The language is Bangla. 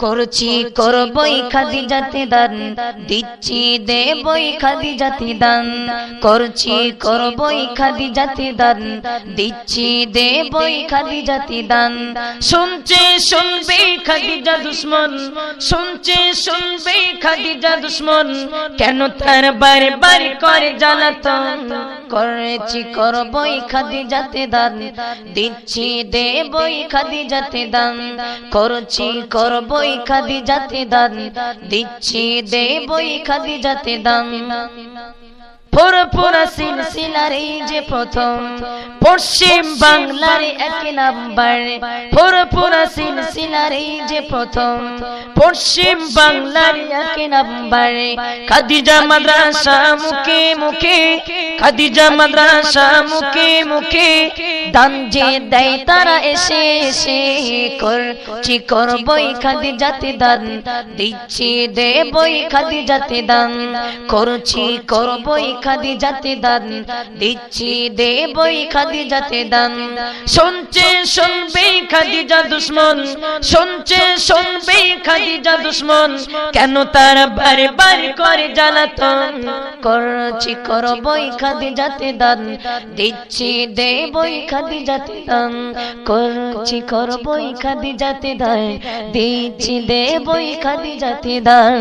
করছি করবই খাদি জাতি দান দিচ্ছি দেবই খাদি জাতি দান করছি করবই খাদি জাতি দান দিচ্ছি দেবই খাদি জাতি দান শুনছে শুনবে খাদিজা দুশ্মন শুনছে শুনবে খাদিজা দুশ্মন কেন তার বারে বারে করে জ্বালাতন? করেছি করবই খাদি জাতি দান, দিচ্ছি দেবই খাদি জাতি দান, করছি করবই খাদি জাতি দান, দিচ্ছি দেবই খাদি জাতি দান। পুরোপুরা সিলসিলার এই যে প্রথম পশ্চিম বাংলার এক নাম্বার পুরোপুরা সিলসিলার এই যে প্রথম পশ্চিম বাংলার এক নাম্বার খাদিজা মাদ্রাসা মুখে মুখে খাদিজা মাদ্রাসা মুখে মুখে দান যে দেয় তারা এসে এসে করছি করবই খাদিজাতে দান? দিচ্ছি দেবই খাদিজাতে দান। করছি করবই খাদি যাতে দান। দিচ্ছি দেবই খাদি যাতে দান। শুনছে শুনবে খাদিজা দুশ্মন। শুনছে শুনবে খাদিজা দুশ্মন। কেন তার বারে বারে করে জ্বালাতন? করছি করবই খাদি জাতি দান। দিচ্ছি দেবই খাদি যাতে দান করছি করবই কাদি যাতে দায় দিচ্ছি দেবই কাদি যাতে দান।